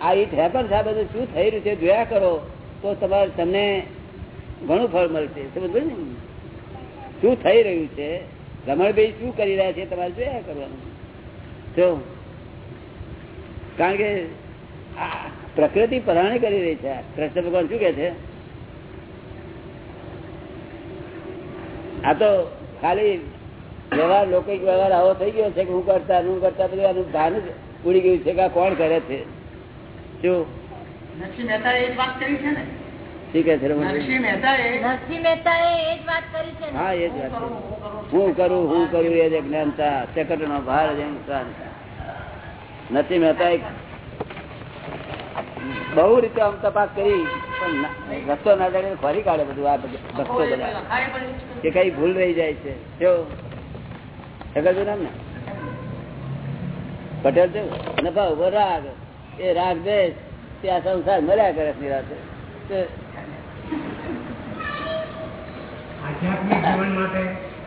આ ઈટ હેપન્સ આ બધું શું થઈ રહ્યું છે જોયા કરો, તો તમારે તમને ઘણું ફળ મળશે. સમજ ને? શું થઈ રહ્યું છે? રમણભાઈ શું કરી રહ્યા છે તમારે જોયા કરવાનું? જો, કારણ કે પ્રકૃતિ પરાણી કરી રહી છે. કૃષ્ણ ભગવાન શું કે છે? આ તો ખાલી વ્યવહાર, લૌકિક વ્યવહાર આવો થઈ ગયો છે કે હું કરતા હું કરતા બધું આનું ભાન ઉડી ગયું છે કે કોણ કરે છે? શું નરસિંહ મહેતા એ જ વાત કરી છે ને? શું કે છે નરસિંહ મહેતા નરસિંહ મહેતાએ એ જ વાત કરી છે હા એ જ વાત હું કરું હું કરું એ જ જ્ઞાનતા ચકટ નો ભાર જ મહેતા બહુ રીતે આમ તપાસ કરી પણ રસ્તો ના જાય ફરી કાઢે બધું આ બધું ભક્તો બધા. કે કઈ ભૂલ રહી જાય છે. કેવું નામ ને? પટેલ છે? નફા ભાવ રાગ એ રાગ દેશ ત્યાં સંસાર મળ્યા કરે નિરાશે તે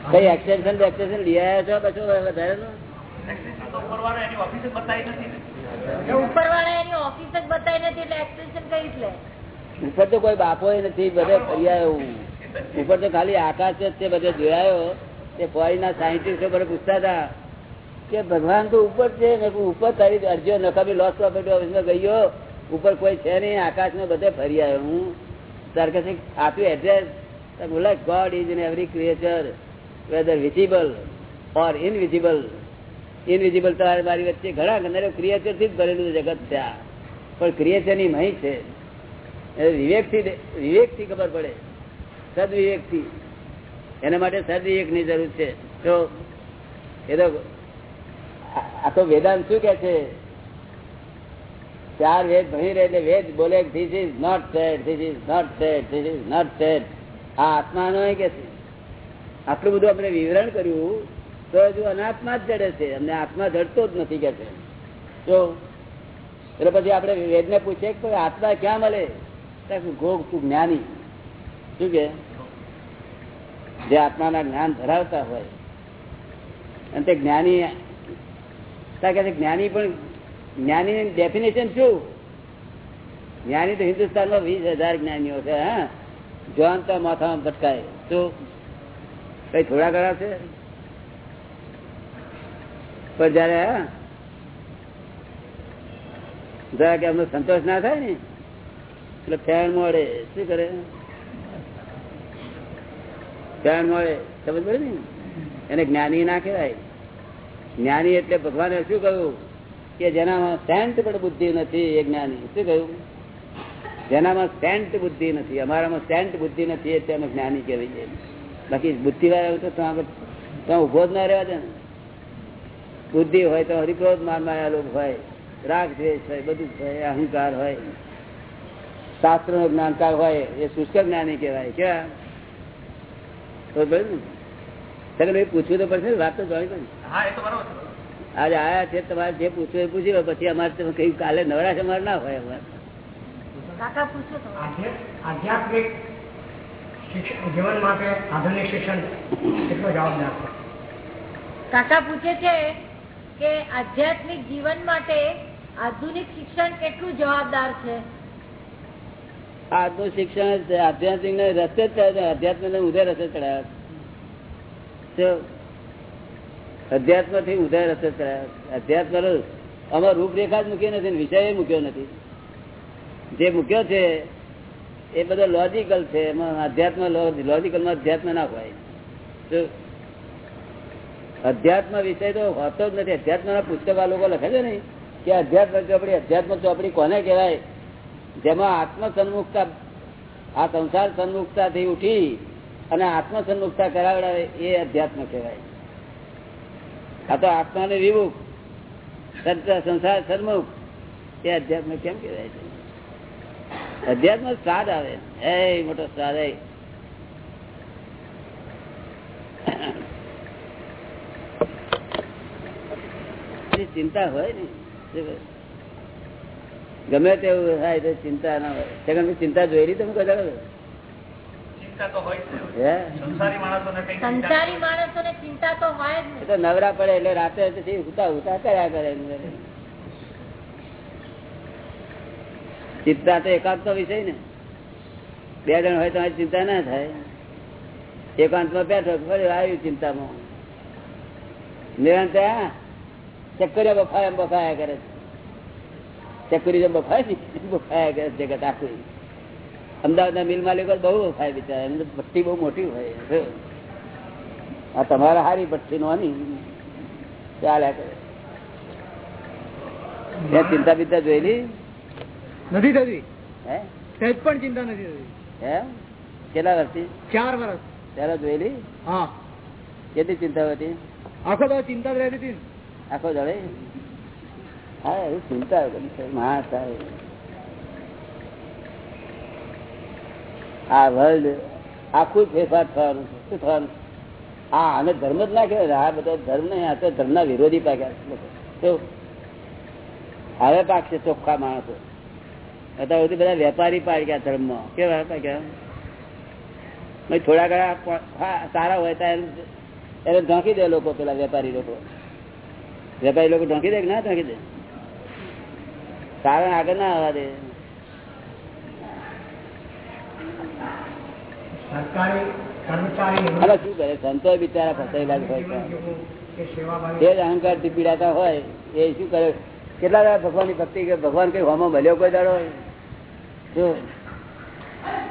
કઈ એક્સટેન્શન એક્સટેન્શન લઈ આવ્યા છો પછી વધારે નો. ને. ઉપર તો કોઈ બાપો નથી બધે ફરી આવ્યો ઉપર તો ખાલી આકાશ જ છે બધે જોયાયો તે ફોરીના સાયન્ટિસ્ટો બધે પૂછતા હતા કે ભગવાન તો ઉપર છે ને ઉપર તારી અરજીઓ નકામી લોસ પ્રોપર્ટી ગયો ઉપર કોઈ છે નહીં, આકાશમાં બધે ફરી આવ્યો હું. તાર કશે આપ્યું એડ્રેસ બોલા God is in every creature whether visible or invisible invisible તમારે મારી વચ્ચે ઘણા ઘણા ક્રિએચરથી જ ભરેલું જગત છે પણ ક્રિએચરની મહી છે. વિવેકથી વિવેકથી ખબર પડે. સદવિવેકથી એના માટે સદવિવેકની જરૂર છે. તો એ તો આ- તો વેદાંત શું કે છે? ચાર વેદ ભણી રહે વેદ બોલે this is not said this is not said this is not said આ આત્મા નો કે છે? આટલું બધું આપણે વિવરણ કર્યું, તો હજુ અનાત્મા જ જડે છે. અમને આત્મા જડતો જ નથી કે છે. જો, એટલે પછી આપણે વેદ ને પૂછીએ કે આત્મા ક્યાં મળે? ગોગ, તું જ્ઞાની. શું કે? જે આત્માના જ્ઞાન ધરાવતા હોય. અને તે જ્ઞાની કે જ્ઞાની પણ જ્ઞાની ડેફિનેશન શું? જ્ઞાની તો હિન્દુસ્તાનમાં વીસ હજાર જ્ઞાનીઓ છે, હા? જોન તો માથામાં ભટકાય. તો કઈ થોડા ઘણા છે? પણ જયારે જરા કે અમને સંતોષ ના થાય ને, એટલે ફેન મળે શું કરે? ફેન મળે સમજ પડે ને? એને જ્ઞાની ના કહેવાય. જ્ઞાની એટલે ભગવાને શું કહ્યું? કે જેનામાં સેન્ટ પણ બુદ્ધિ નથી, એ જ્ઞાની. શું કહ્યું? જેનામાં સેન્ટ બુદ્ધિ નથી. અમારામાં સેન્ટ બુદ્ધિ નથી એટલે અમે જ્ઞાની કહેવાય બાકી બુદ્ધિ વાળા તો ત્યાં ઊભો જ ના રહેવા દે ને. બુદ્ધિ હોય તો હરિક્રોધ માન માયા લોક હોય. રાગ દ્વેષ હોય, બધું હોય, અહંકાર હોય. શાસ્ત્રનું જ્ઞાનકાર હોય, એ શુષ્ક જ્ઞાની કહેવાય. કેવા? તો ને? પૂછવું તો પડશે વાત તો જોઈ છે આજે આયા છે તમારે જે પૂછવું એ પૂછ્યું પછી અમારે તો કઈ કાલે નવરાશ અમારે ના હોય અમારે. આધ્યાત્મિક જીવન માટે આધુનિક શિક્ષણ કેટલો જવાબદાર છે? કાકા પૂછે છે કે આધ્યાત્મિક જીવન માટે આધુનિક શિક્ષણ કેટલું જવાબદાર છે? આજનું શિક્ષણ આધ્યાત્મિક ને રસ્તે છે ને ઉધે રસ્તે ચડાયા છે. અધ્યાત્મથી ઉદય રસ અધ્યાત્મ રસ આમાં રૂપરેખા જ મૂકી નથી વિષય એ મૂક્યો નથી. જે મૂક્યો છે, એ બધો લોજિકલ છે, એમાં અધ્યાત્મ લોજિકલમાં અધ્યાત્મ ના હોય. અધ્યાત્મ વિષય તો હોતો જ નથી. અધ્યાત્મ ના પુસ્તક આ લોકો લખે છે ને કે અધ્યાત્મ ચોપડી અધ્યાત્મ ચોપડી કોને કહેવાય? જેમાં આત્મ સન્મુખતા આ સંસાર સન્મુખતા થી ઉઠી અને આત્મ સન્મુખતા કરાવડાવે એ અધ્યાત્મ કહેવાય. આ તો આત્મા ને વિમુખ સંસાર સન્મુખ. એ અધ્યાત્મ કેમ કેવાય છે? અધ્યાત્મ સ્વાદ આવે. એ મોટો સ્વાદ એ ચિંતા હોય ને. ગમે તેવું થાય તો ચિંતા ના હોય. ચિંતા ચિંતા રહી તમે કદાચ નવરા પડે એટલે રાતે પછી ઉતા ઉતા કર્યા કરે ચિંતા તો એકાંત વિષય ને. બે જણ હોય તો ચિંતા ના થાય. એકાંતમાં બેઠો ફરી આવ્યું ચિંતામાં. નિરંતર હા. ચક્કરિયા બફાયા બફાયા કરે છે. ચક્કરી જેમ બફાય બફાયા કરે છે જગત આખું. અમદાવાદના મિલ માલિકો બહુ થાય બિચારા એમને ભઠ્ઠી બહુ મોટી હોય. આ તમારા હારી ભઠ્ઠી નો ચાલ્યા કરે. ત્યાં ચિંતા બિંતા જોયેલી? નથી થતી. હે? સહેજ પણ ચિંતા નથી થતી. હે? કેટલા વર્ષથી? ચાર વર્ષ. ત્યારે જોયેલી? હા. કેટલી ચિંતા હતી? આખો તો ચિંતા જ રહેતી હતી. આખો જડે હા એ ચિંતા. માણસ આવે આ વર્લ્ડ આખું ફેરફાર થવાનું છે. શું થવાનું? હા આને ધર્મ જ ના કહેવાય. આ બધા ધર્મ નહીં આ તો ધર્મના વિરોધી પાક્યા હવે પાકશે ચોખ્ખા માણસો. અત્યારે સુધી બધા વેપારી પાક્યા ધર્મમાં. કેવા પાક્યા? થોડા ઘણા સારા હોય ત્યાં એને ઢાંકી દે લોકો પેલા વેપારી લોકો. વેપારી લોકો ઢાંકી દે કે ના ઢાંકી દે? સારા આગળ ના આવવા દે. શું કરે? સંતો બિચારા ફસાયેલા જ હોય છે. કે સેવાભાવી તે જ અહંકારથી પીડાતા હોય એ શું કરે? કેટલા દાડા ભગવાનની ભક્તિ કે ભગવાન કઈ હોમો મળ્યો કોઈ દાડો જો.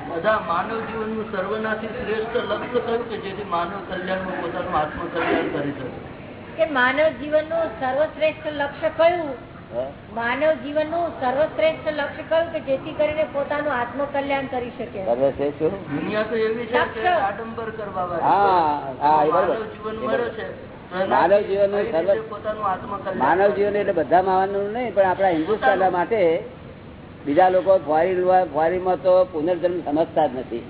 બધા માનવ જીવનનું સર્વનાથી શ્રેષ્ઠ લક્ષ્ય કયું કે જેથી માનવ કલ્યાણ પોતાનું આત્મ કલ્યાણ કરી શકે. કે માનવ જીવનનું સર્વશ્રેષ્ઠ લક્ષ્ય કયું? હે? જીવનનું સર્વશ્રેષ્ઠ લક્ષ્ય કયું કે જેથી કરીને પોતાનું આત્મ કલ્યાણ કરી શકે? સર્વશ્રેષ્ઠ દુનિયા તો એવી છે આડંબર કરવા. માનવ જીવન મળ્યો છે. માનવ માનવ જીવન એટલે બધા માવાનું નહીં પણ આપણા હિન્દુસ્તાન માટે બીજા લોકો ફોરેન ફોરેનમાં તો પુનર્જન્મ સમજતા જ નથી.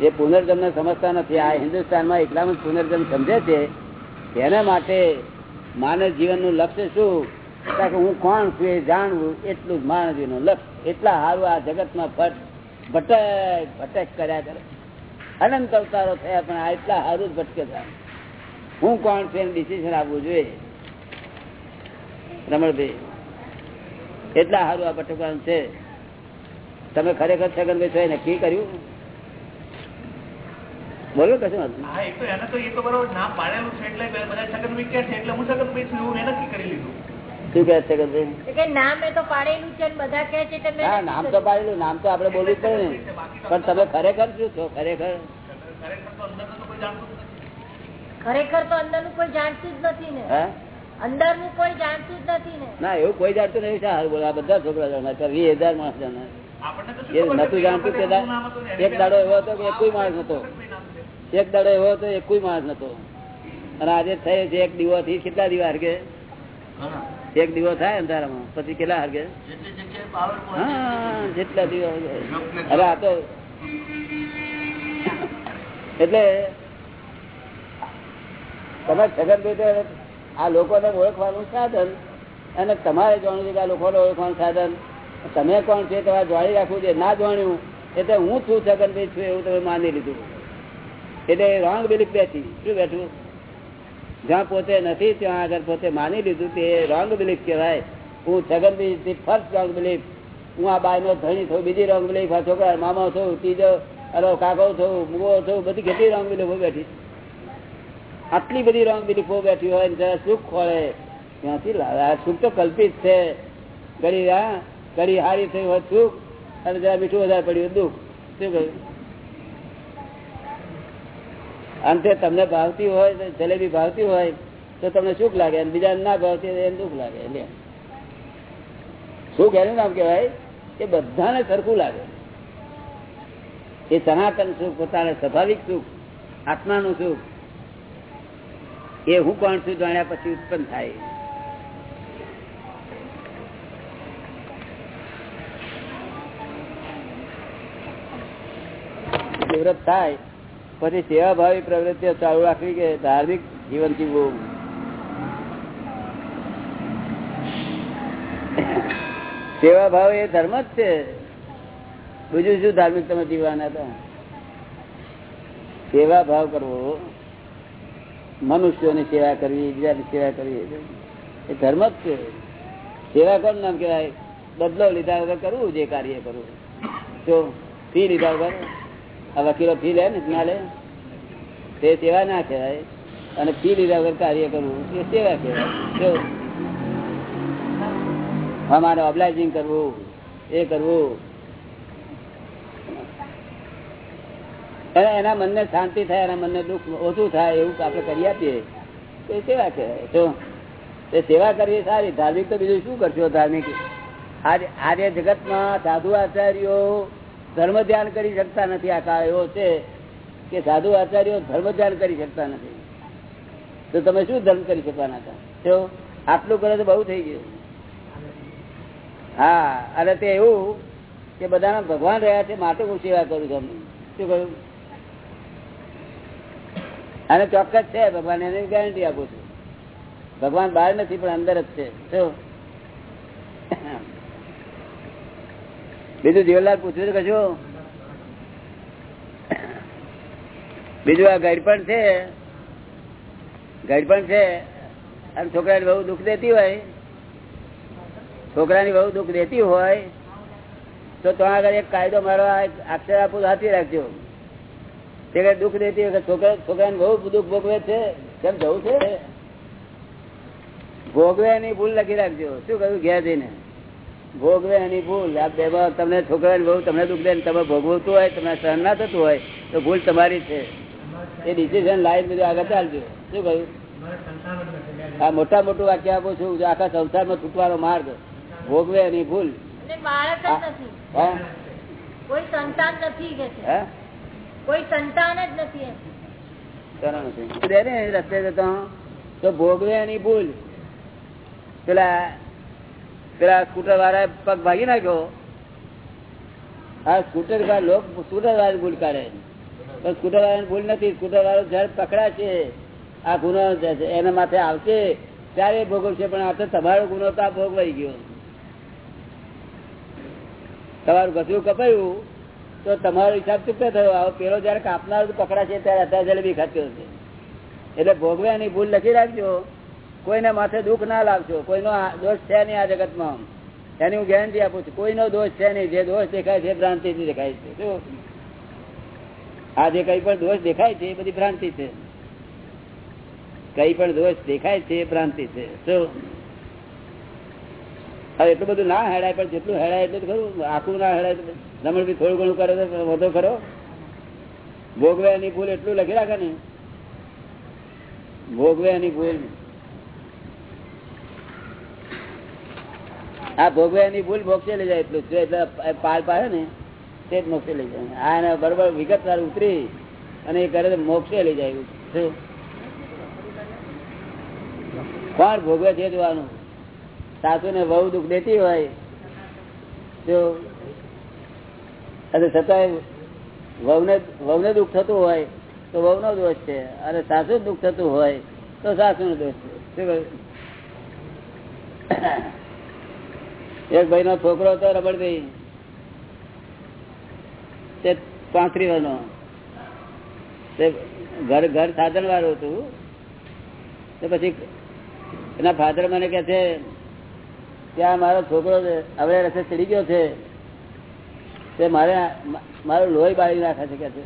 જે પુનર્જન્મ સમજતા નથી આ હિન્દુસ્તાનમાં એકલામાં પુનર્જન્મ સમજે છે તેના માટે માનવ જીવનનું લક્ષ્ય શું? હું કોણ છું એ જાણવું, એટલું જ માનવનું લક્ષ. એટલા સારું આ જગતમાં ફટ ભટક ભટક કર્યા કરે. અનંત અવતારો થયા, પણ આ એટલા સારું જ ભટકે હું કોણ છું એનું ડિસિઝન આપવું જોઈએ? રમણભાઈ, એટલા સારું આ ભટકવાનું છે. તમે ખરેખર છગનભાઈ છો, એ નક્કી કર્યું? બોલો કશું વાંધો એટલે બધા છગનભાઈ કે છે, એટલે હું છગનભાઈ છું, એવું નક્કી કરી લીધું. શું કે છે કે નામ એ તો પાડેલું છે ને બધા કહે છે એટલે મેં હા નામ તો પાડેલું. નામ તો આપણે બોલવું જ પડે ને. પણ તમે ખરેખર શું છો? ખરેખર? ખરેખર તો અંદરનું કોઈ જાણતું જ નથી ખરેખર તો અંદરનું કોઈ જાણતું જ નથી ને. હે? અંદરનું કોઈ જાણતું જ નથી ને. ના એવું કોઈ જાણતું નહીં સારું બોલો? આ બધા છોકરા જાણે. વીસ હજાર માણસ જાણે. આપણને તો એ નતું જાણતું ને, એક દાડો એવો હતો કે એકોય માણસ નતો. એક દાડો એવો હતો એકોય માણસ નતો. અને આજે થયે છે એક દીવો થી કેટલા દીવા કે? ઘણા. એક દીવો થાય અંધારામાં. પછી કેટલા હરગે? જેટલી હા દીવો અરે આ તો એટલે તમે છગનભાઈ તો આ લોકોને ઓળખવાનું સાધન અને તમારે જાણવું છે કે આ લોકોને ઓળખવાનું સાધન. તમે કોણ છે? તમારે જાણી રાખવું છે. ના જાણ્યું એટલે હું છું છગનભાઈ છું એવું તમે માની લીધું. એટલે રોંગ બિલીફ બેઠી. શું બેઠું? જ્યાં પોતે નથી, ત્યાં આગળ પોતે માની લીધું તે રોંગ બિલીફ કહેવાય. હું છગન ફર્સ્ટ રોંગ બિલીફ હું આ બાયનો ધણી છું, બીજી રોંગ બિલીફ આ છોકરા, મામા થયું ત્રીજો અરે કાકો થયું મુગો થયું બધી કેટલી રોંગ બિલીફો બેઠી. આટલી બધી રોંગ બિલીફો બેઠી હોય ને જરા સુખ ખોળે ત્યાંથી સુખ તો કલ્પિત છે. ઘડી હા? ઘડી હારી થઈ હોય સુખ અને જરા મીઠું વધારે પડ્યું દુઃખ. શું કહ્યું? અંતે તમને ભાવતી હોય જલેબી ભાવતી હોય તો તમને સુખ લાગે બીજા ના ભાવતી હોય દુઃખ લાગે એટલે સુખ એનું નામ કહેવાય કે બધાને સરખું લાગે. એ સનાતન સુખ, પોતાને સ્વાભાવિક સુખ, આત્માનું સુખ, એ હું કોણ છું જાણ્યા પછી ઉત્પન્ન થાય. નિવૃત્ત થાય પછી સેવાભાવી પ્રવૃત્તિઓ ચાલુ રાખવી કે ધાર્મિક જીવન જીવવું સેવાભાવ એ ધર્મ જ છે. બીજું શું ધાર્મિક તમે જીવવાના હતા? સેવા ભાવ કરવો. મનુષ્યોની સેવા કરવી, બીજાની સેવા કરવી. એ ધર્મ જ છે. સેવા કોણ નામ કહેવાય? બદલો લીધા વગર કરવું, જે કાર્ય કરવું. તો ફી લીધા વગર? આ વકીલો ફી લે ને ના તે સેવા ના કહેવાય. અને ફી લીધા વગર કાર્ય કરવું, એ સેવા કહેવાય. અમારે ઓબ્લાઇઝિંગ કરવું, એ કરવું. એના મનને શાંતિ થાય, એના મનને દુઃખ ઓછું થાય એવું આપણે કરી આપીએ, તો એ સેવા કહેવાય. જો એ સેવા કરવી સારી, ધાર્મિક તો બીજું શું કરશો ધાર્મિક? આજે આજે જગતમાં સાધુ આચાર્યો ધર્મ ધ્યાન કરી શકતા નથી. આ કાળ એવો છે કે સાધુ આચાર્યો ધર્મ ધ્યાન કરી શકતા નથી. તો તમે શું ધર્મ કરી શકવાના હતા? આટલું કરે તો બહુ થઈ ગયું. હા, અને તે એવું કે બધાના ભગવાન રહ્યા છે, માટે હું સેવા કરું છું શું કહ્યું? અને ચોક્કસ છે, ભગવાન એને ગેરંટી આપું છું. ભગવાન બહાર નથી, પણ અંદર જ છે. શું? બીજું જીવનલાલ પૂછ્યું કશું? બીજું આ ગડપણ છે? ગડપણ છે? અને છોકરાની બહુ દુઃખ દેતી હોય? છોકરાની બહુ દુઃખ દેતી હોય? તો ત્યાં આગળ એક કાયદો મારો આક્ષર આપું હાથી રાખજો. તે દુઃખ દેતી હોય છોકરા છોકરાને બહુ દુઃખ ભોગવે છે? કેમ જવું છે? ભોગવે ભૂલ લખી રાખજો. શું કહ્યું ઘેર જઈને? ભોગવે એની ભૂલ. આ બે તમને છોકરાને બહુ તમને દુઃખ દે તમે ભોગવતું હોય તમને સહન ના થતું હોય તો ભૂલ તમારી છે. એ ડિસિઝન લાઈન બધું આગળ ચાલજો. શું કહ્યું? આ મોટા મોટું વાક્ય આપું છું આખા સંસારમાં છૂટવાનો માર્ગ ભોગવે એની ભૂલ. કોઈ સંતાન નથી કોઈ સંતાન જ નથી રસ્તે જતો. તો ભોગવે એની ભૂલ. પેલા પેલા સ્કૂટર વાળા પગ ભાગી નાખ્યો. આ સ્કૂટર લોક સ્કૂટર વાળા ભૂલ કાઢે પણ સ્કૂટર વાળાની ભૂલ નથી. સ્કૂટર વાળો જયારે પકડાશે. આ ગુનો એના માથે આવશે. ત્યારે ભોગવશે, પણ આ તો તમારો ગુનો તો આ ભોગવાઈ ગયો. તમારું ઘસરું કપાયું, તો તમારો હિસાબ ચૂકતો થયો. આવો પેલો જયારે કાપનાર પકડાશે, ત્યારે અત્યારે જલેબી ખાતો હશે. એટલે ભોગવ્યાની ભૂલ લખી રાખજો. કોઈને માથે દુઃખ ના લાવશો કોઈનો દોષ છે નહીં આ જગતમાં. એની હું ગેરંટી આપું છું. કોઈનો દોષ છે નહીં. જે દોષ દેખાય છે ભ્રાંતિ દેખાય છે? આ જે કઈ પણ દોષ દેખાય છે એ બધી ભ્રાંતિ છે. કઈ પણ દોષ દેખાય છે એ ભ્રાંતિ છે. શું? એટલું બધું ના હેડાય પણ જેટલું હેડાય એટલું ખરું. આખું ના હેડાય રમણ બી થોડું ઘણું કરે તો વધો ખરો. ભોગવે એની ભૂલ એટલું લખી રાખે ને. ભોગવે એની ભૂલ. આ ભોગવે એની ભૂલ મોક્ષે લઈ જાય એટલું. એટલે પાર પાડે ને, તે જ મોક્ષે લઈ જાય. આ એને બરોબર વિગત ઉતરી અને એ કરે મોક્ષે લઈ જાય. કોણ ભોગવે છે જોવાનું? સાસુ ને બહુ દુઃખ દેતી હોય જો અને છતાંય વહુને વહુને દુઃખ થતું હોય, તો વહુનો દોષ છે. અને સાસુ દુઃખ થતું હોય, તો સાસુ નો દોષ છે. શું એક ભાઈ નો છોકરો હતો રબડભાઈ પાંત્રી વાનો ઘર ઘર સાધન વાળું હતું. તો પછી એના ફાધર મને કે છે, ત્યાં મારો છોકરો હવે રસ્તે ચડી ગયો છે. તે મારે, મારું લોહી બાળી નાખે છે કે છે.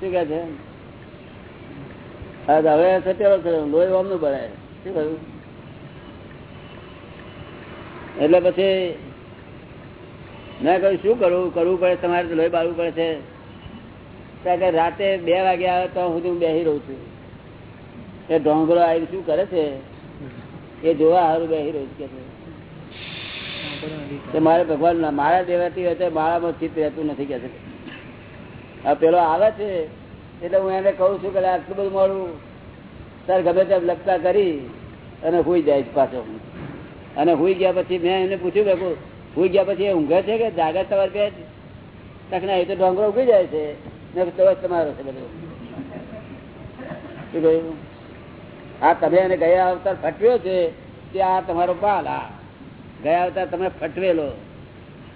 શું કે છે? હવે સત્યરો થયો લોહી ઓમનું બળાય શું કહ્યું? એટલે પછી મેં કહ્યું, શું કરવું કરવું પડે, તમારે લોહી બાળવું પડે છે. કે રાતે બે વાગે આવે તો હું હું બેસી રહું છું. એ ઢોંગરો આવી શું કરે છે? એ જોવા સારું બેસી રહ્યું છે મારે ભગવાન મારા દેવાથી હોય તો મારામાં ચિત્ત રહેતું નથી કે છે. આ પેલો આવે છે, એટલે હું એને કહું છું કે આટલું બધું મારું સર ગમે તેમ લગતા કરી અને હોઈ જાય પાછો પાછો. અને હુઈ ગયા પછી મેં એને પૂછ્યું કે હુઈ ગયા પછી એ ઊંઘે છે કે જાગર તમારે કે તકના એ તો ડોંગરો ઉગી જાય છે. તમારો છે બધો. શું કહ્યું? આ તમે એને ગયા અવતાર ફટવ્યો છે તે આ તમારો પાલ, આ. ગયા અવતાર તમે ફટવેલો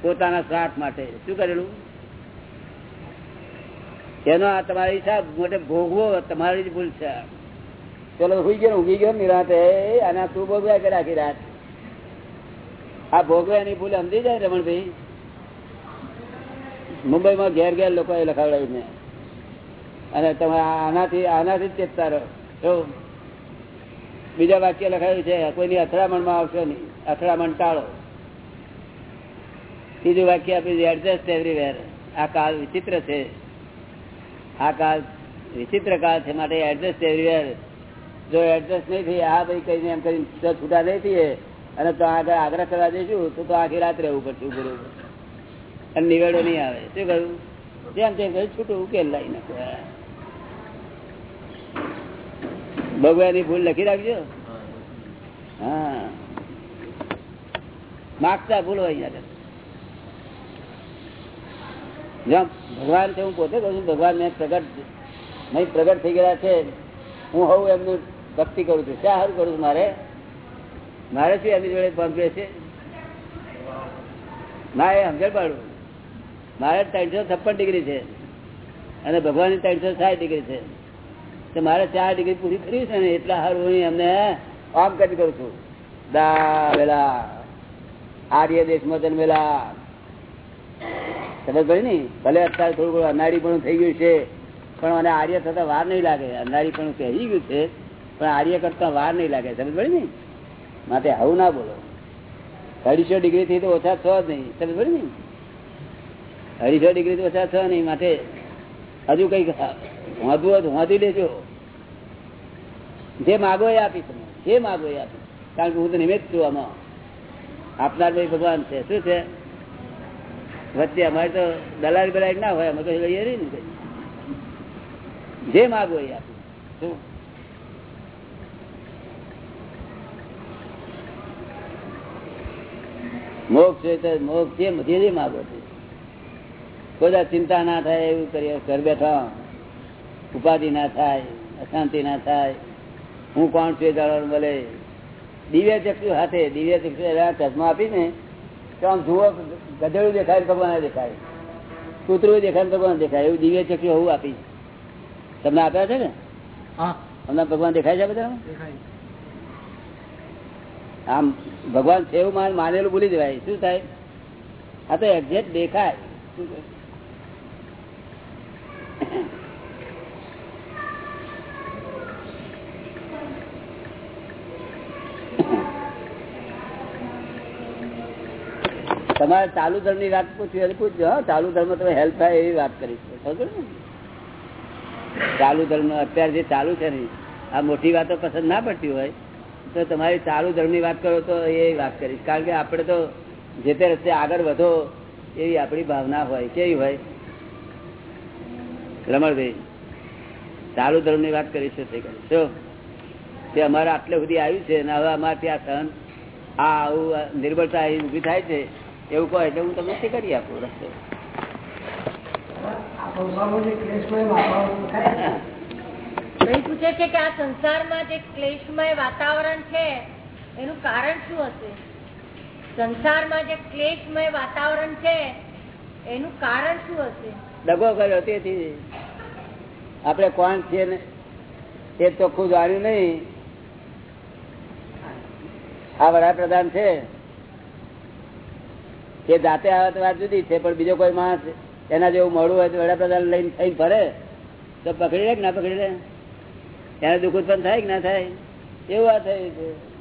પોતાના શ્રાપ માટે. શું કરેલું? એનો આ તમારી હિસાબ મોટે ભોગવો, તમારી જ ભૂલ છે. ચલો, હુઈ ગયો ઉગી ગયો નિરાતે, અને તું ભોગવ્યા કે રાખી રાત? આ ભોગવ્યાની ભૂલ સમજી જાય રમણભાઈ? મુંબઈમાં ઘેર ઘેર લોકો લખાવડાવ્યું ને અને તમે આનાથી આનાથી જ ચેતતા રહો. બીજા વાક્ય લખાયું છે, કોઈની અથડામણમાં આવશો નહીં. અથડામણ ટાળો. ત્રીજું વાક્ય આપ્યું એડજસ્ટ એવરીવેર આ કાળ વિચિત્ર છે. આ કાળ વિચિત્ર કાળ છે માટે એડજસ્ટ એવરીવેર જો એડજસ્ટ નહીં થઈ, આ ભાઈ કહીને એમ કરીને છૂટા નહીં થઈએ અને તો આગળ આગ્રહ કરવા જઈશું, તો તો આખી રાત રહેવું પડશે ઉભું અને નિવેડો નહીં આવે. શું કહ્યું? જેમ તેમ કહ્યું, છૂટું ઉકેલ લઈને ભગવાનની ભૂલ લખી રાખજો. હા. માગતા ભૂલ હોય જેમ ભગવાન છે, હું પોતે કહું છું, ભગવાન મેં પ્રગટ નહીં, પ્રગટ થઈ ગયા છે. હું હવું એમનું ભક્તિ કરું છું. શા સારું કરું છું મારે? મારે શું એમની જોડે પંપે છે? ના, એ સમજણ પાડું. મારે ત્રણસો છપ્પન ડિગ્રી છે અને ભગવાનની ત્રણસો સાઠ ડિગ્રી છે. તો મારે ચાર ડિગ્રી પૂરી કરી છે ને, એટલા સારું હું એમને આમ કરી કરું છું. દા આર્ય દેશમાં જન્મેલા સમજ પડી ને? ભલે અત્યારે થોડું થોડું અનાળી પણ થઈ ગયું છે, પણ મને આર્ય થતા વાર નહીં લાગે. અનાળી પણ કહી ગયું છે, પણ આર્ય કરતા વાર નહીં લાગે. સમજ પડી ને? માટે આવું ના બોલો. અઢીસો ડિગ્રી થી તો ઓછા છ નહીં. તમે પડી ને? અઢીસો ડિગ્રી થી ઓછા છ નહીં માટે હજુ કંઈક વાંધવું હોય તો વાંધી લેજો. જે માગો એ આપી તમે જે માગો એ આપી કારણ કે હું તો નિમિત્ત છું આમાં. આપનાર ભાઈ ભગવાન છે. શું છે? વચ્ચે અમારે તો દલાલ બલાલ ના હોય. અમે તો લઈએ ને જે માગો એ આપી શું? મોક્ષ છે મોક્ષ છે જે માગો છે. કોઈ ચિંતા ના થાય એવું કરીએ ઘર બેઠા ઉપાધિ ના થાય અશાંતિ ના થાય હું કોણ છું જાણવાનું મળે. દિવ્ય ચક્ષુ હાથે દિવ્ય ચક્ષુ ચશ્મા આપીને તો આમ જુઓ ગધેડું દેખાય ભગવાન દેખાય. કૂતરું દેખાય ભગવાન દેખાય. એવું દિવ્ય ચક્ષુ હું આપીશ તમને આપ્યા છે ને? હા. અમને ભગવાન દેખાય છે બધા આમ ભગવાન છે એવું માન માનેલું ભૂલી જવાય. શું થાય આ તો એક્ઝેક્ટ દેખાય. તમારે ચાલુ ધર્મની વાત પૂછવી એટલે પૂછજો, હા, ચાલુ ધર્મ તમે હેલ્પ થાય એવી વાત કરી સમજો? ચાલુ ધર્મ અત્યારે જે ચાલુ છે ને, આ મોટી વાતો પસંદ ના પડતી હોય. તો તમારી ચાલુ ધર્મની વાત કરો તો એ વાત કરીશ. કારણ કે આપણે તો જે તે રસ્તે આગળ વધો એવી આપણી ભાવના હોય. કેવી હોય? રમણભાઈ, ચાલુ ધર્મની વાત કરીશું તે કરીશું? તે અમારે આટલે સુધી આવ્યું છે અને હવે અમારે ત્યાં સહન, આ આવું નિર્બળતા ઊભી થાય છે એવું કહો એટલે હું તમને કરી આપું રસ્તો? પૂછે છે કે આ સંસારમાં જે ક્લેશમય વાતાવરણ છે, એનું કારણ શું હશે? સંસારમાં જે ક્લેશમય વાતાવરણ છે, એનું કારણ શું હશે? દગો કર્યો તેથી. આપણે કોણ છે ને? તે ચોખ્ખું જાણ્યું નહીં. આ વડાપ્રધાન છે. તે જાતે આવે તો વાત જુદી છે, પણ બીજો કોઈ માણસ એના જેવું મળવું હોય તો વડાપ્રધાન લઈને થઈને ફરે. તો પકડી લે કે ના પકડી લે? એને દુઃખ ઉત્પન્ન થાય કે ના થાય? એવું આ થયું છે.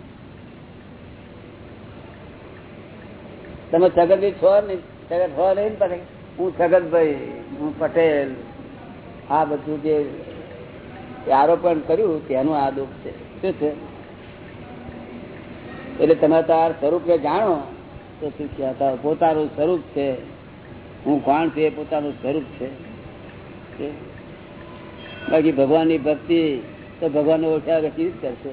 તમે સગતભાઈ છો ને? સગત હો નહીં પછી? હું સગતભાઈ, હું પટેલ. આ બધું જે આરોપણ કર્યું, તેનું આ દુઃખ છે. શું છે? એટલે તમે તાર સ્વરૂપને જાણો, તો શું કહેતા પોતાનું સ્વરૂપ છે. હું કોણ છું પોતાનું સ્વરૂપ છે. બાકી ભગવાનની ભક્તિ તો ભગવાન ઓળખ્યા કેવી કરશો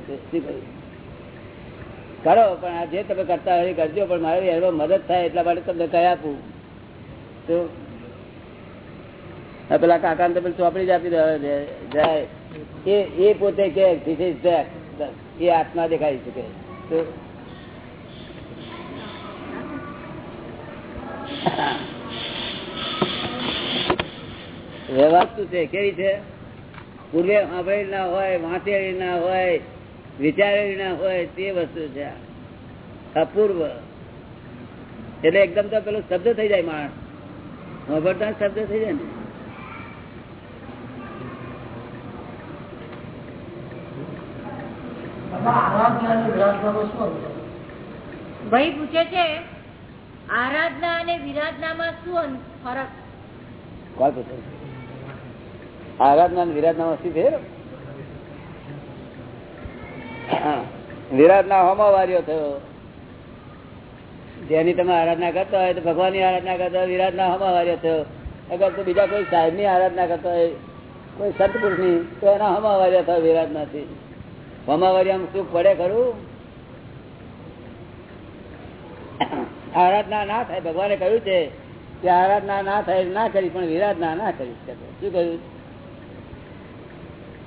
કરો? પણ આ જે તમે કરતા હોય કરજો, પણ મારે એમાં મદદ થાય એટલા માટે તમને કહી આપું. તો પેલા કાકા ને ચોપડી જ આપી દે એ એ પોતે કે આત્મા દેખાઈ શકે. તો વ્યવસ્થિત છે? કેવી છે? પૂર્વે સાંભળેલી ના હોય વાંચેલી ના હોય વિચારેલી ના હોય તે વસ્તુ છે. અપૂર્વ. એટલે એકદમ તો પેલો શબ્દ થઈ જાય માણસ. સાંભળતા શબ્દ થઈ જાય ને. શું? ભાઈ પૂછે છે આરાધના અને વિરાધનામાં શું અન- ફરક? કોણ પૂછે? આરાધના વિરાધના શું છે વિરાધના હોમો વાર્યો થયો. જેની તમે આરાધના કરતા હોય તો ભગવાનની આરાધના કરતા હોય, વિરાધના હોમો વાર્યો થયો. અગર તો બીજા કોઈ સાહેબની આરાધના કરતા હોય, કોઈ સંત પુરુષની તો એના હોમા વાર્યો થયો વિરાટનાથી હોમા વાર્યામાં સુખ પડે ખરું? આરાધના ના થાય, ભગવાને કહ્યું છે કે આરાધના ના થાય, ના કરી, પણ વિરાધના ના કરી શું કહ્યું?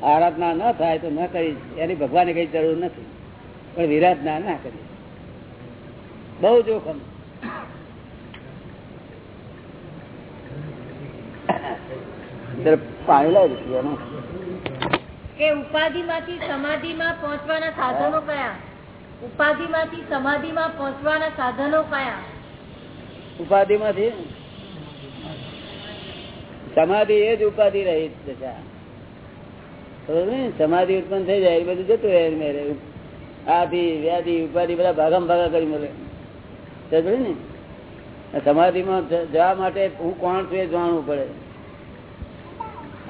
આરાધના ન થાય તો ન કરી એની ભગવાને કઈ જરૂર નથી. પણ વિરાધના ના કરી બહુ જોખમ. પાણી લાવી દીધું એનું. કે ઉપાધિ માંથી સમાધિ માં પહોંચવાના સાધનો કયા? ઉપાધિ માંથી સમાધિ માં પહોંચવાના સાધનો કયા? ઉપાધિ માંથી સમાધિ એ જ ઉપાધિ રહી ને? સમાધિ ઉત્પન્ન થઈ જાય બધું જતું રહે મેરે આથી વ્યાધિ, ઉપાધિ બધા ભાગમ ભાગા કરી મળે. સમજ્યો ને? સમાધિમાં જવા માટે હું કોણ છું એ જાણવું પડે.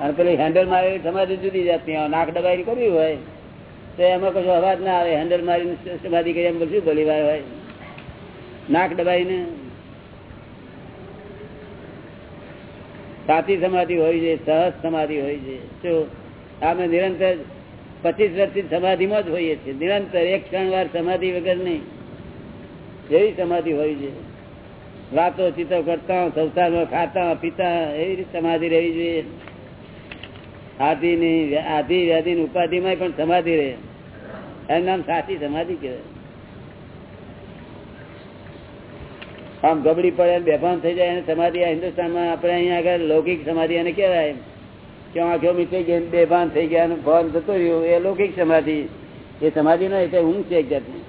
અને પેલી હેન્ડલ મારી સમાધિ જુદી જતી નાક દબાઈ કરવી હોય, તો એમાં કશો અવાજ ના આવે. હેન્ડલ મારીને સમાધિ કરી, એમ શું ભલી વાર હોય? નાક દબાઈને. સાચી સમાધિ હોય છે, સહજ સમાધિ હોય છે. શું અમે નિરંતર પચીસ વર્ષથી સમાધિમાં જ હોઈએ છીએ. નિરંતર એક ક્ષણ વાર સમાધિ વગર નહીં. એવી સમાધિ હોય છે. વાતો ચિતો કરતા, સંસારમાં ખાતા, પીતા, એવી રીતે સમાધિ રહેવી જોઈએ. આધિ ની આધિ વ્યાધિ ની ઉપાધિમાં પણ સમાધિ રહે. એનું નામ સાચી સમાધિ કહેવાય. આમ ગબડી પડે બેભાન થઈ જાય અને સમાધિ હિન્દુસ્તાનમાં આપણે અહીંયા આગળ લૌકિક સમાધિ એને કહેવાય કે આંખો મીઠાઈ ગઈ બેભાન થઈ ગયા ભાન જતું રહ્યું, એ લૌકિક સમાધિ. એ સમાધિ ન એટલે ઊંઘ છે એક જાતની